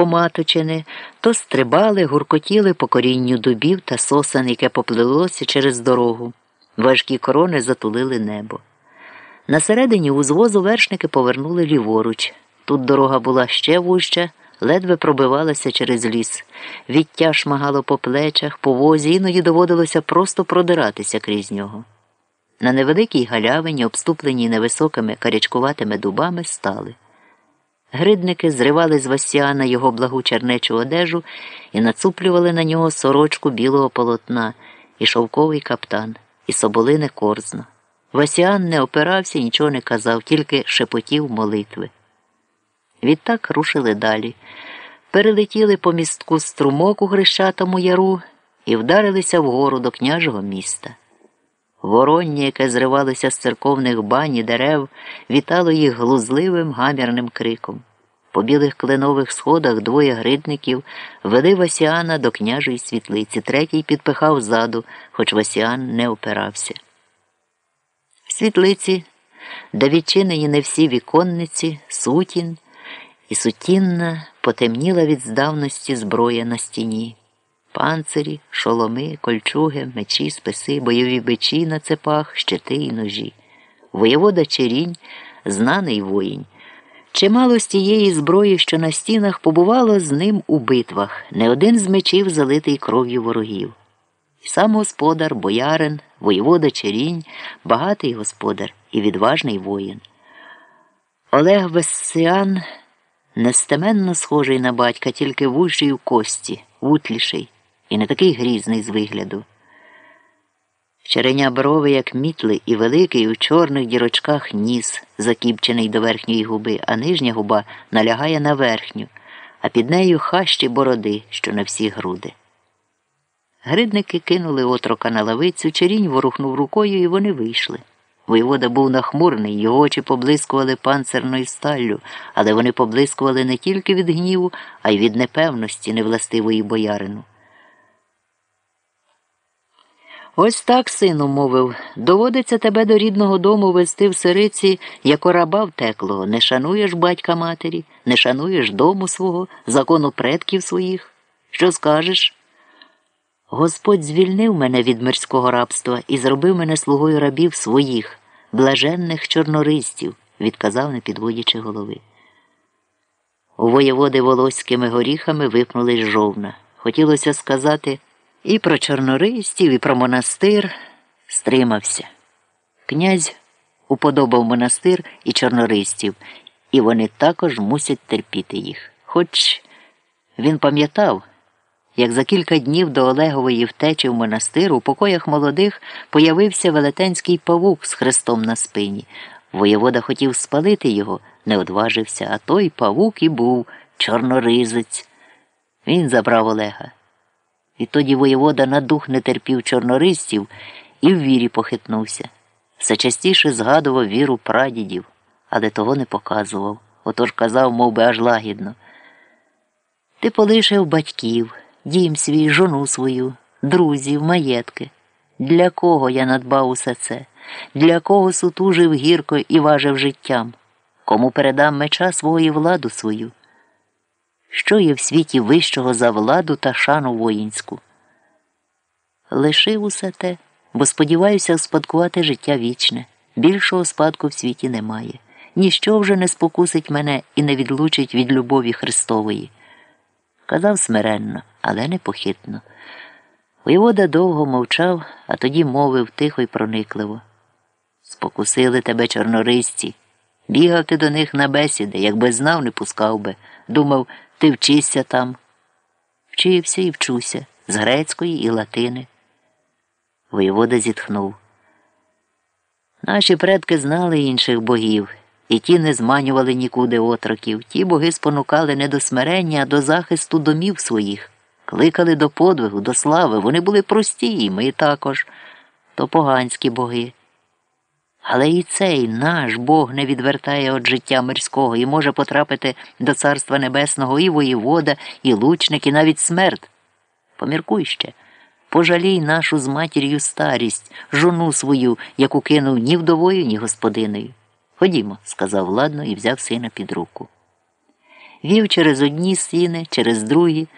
поматочини, то стрибали, гуркотіли по корінню дубів та сосен, яке поплилося через дорогу. Важкі корони затулили небо. На середині узвозу вершники повернули ліворуч. Тут дорога була ще вужча, ледве пробивалася через ліс. Віття шмагало по плечах, по возі, іноді доводилося просто продиратися крізь нього. На невеликій галявині, обступленій невисокими карячкуватими дубами, стали. Гридники зривали з Васіана його благу чернечу одежу і нацуплювали на нього сорочку білого полотна, і шовковий каптан, і соболине корзно. Васіан не опирався, нічого не казав, тільки шепотів молитви. Відтак рушили далі, перелетіли по містку струмок у Грищатому яру і вдарилися вгору до княжого міста. Вороння, яке зривалося з церковних бань і дерев, вітало їх глузливим гамірним криком. По білих кленових сходах двоє гридників вели Васіана до княжої світлиці, третій підпихав ззаду, хоч Васіан не опирався. В світлиці, де відчинені не всі віконниці, сутін, і сутінна потемніла від здавності зброя на стіні. Панцирі, шоломи, кольчуги, мечі, списи, бойові бичі на цепах, щити й ножі. Воєвода Черінь, знаний воїн. Чимало з тієї зброї, що на стінах побувало з ним у битвах, не один з мечів залитий кров'ю ворогів. І сам господар, боярин, воєвода Черінь, багатий господар і відважний воїн. Олег Вессіан нестеменно схожий на батька, тільки вужий у кості, вутліший і не такий грізний з вигляду. Череня брови, як мітли, і великий у чорних дірочках ніс, закіпчений до верхньої губи, а нижня губа налягає на верхню, а під нею хащі бороди, що на всі груди. Гридники кинули отрока на лавицю, черінь ворухнув рукою, і вони вийшли. Воєвода був нахмурний, його очі поблискували панцирною сталлю, але вони поблискували не тільки від гніву, а й від непевності невластивої боярину. Ось так, сину, мовив, доводиться тебе до рідного дому вести в сириці, як раба втеклого. Не шануєш батька матері, не шануєш дому свого, закону предків своїх. Що скажеш? Господь звільнив мене від мирського рабства і зробив мене слугою рабів своїх, блаженних чорнористів, відказав, не підводячи голови. У воєводи волоськими горіхами випнулись жовна. Хотілося сказати. І про чорнористів, і про монастир стримався. Князь уподобав монастир і чорнористів, і вони також мусять терпіти їх. Хоч він пам'ятав, як за кілька днів до Олегової втечі в монастир у покоях молодих появився велетенський павук з хрестом на спині. Воєвода хотів спалити його, не одважився, а той павук і був чорноризець. Він забрав Олега. Відтоді воєвода на дух не терпів чорнористів і в вірі похитнувся. Все частіше згадував віру прадідів, але того не показував. Отож казав, мов би, аж лагідно. Ти полишив батьків, дім свій, жону свою, друзів, маєтки. Для кого я надбав усе це? Для кого сутужив гірко і важив життям? Кому передам меча свого і владу свою? Що є в світі вищого за владу та шану воїнську? Лишив усе те, бо сподіваюся успадкувати життя вічне. Більшого спадку в світі немає. Ніщо вже не спокусить мене і не відлучить від любові Христової. Казав смиренно, але непохитно. Воєвода довго мовчав, а тоді мовив тихо й проникливо. Спокусили тебе чорнористі. Бігав ти до них на бесіди, якби знав, не пускав би. Думав, ти вчишся там. Вчився і вчуся з грецької і латини. Воєвода зітхнув. Наші предки знали інших богів, і ті не зманювали нікуди отроків. Ті боги спонукали не до смирення, а до захисту домів своїх, кликали до подвигу, до слави. Вони були прості, і ми також, то поганські боги. Але і цей наш Бог не відвертає від життя мирського і може потрапити до Царства Небесного і воєвода, і лучник, і навіть смерть. Поміркуй ще. Пожалій нашу з матір'ю старість, жону свою, яку кинув ні вдовою, ні господиною. Ходімо, сказав ладно і взяв сина під руку. вів через одні стіни, через другі.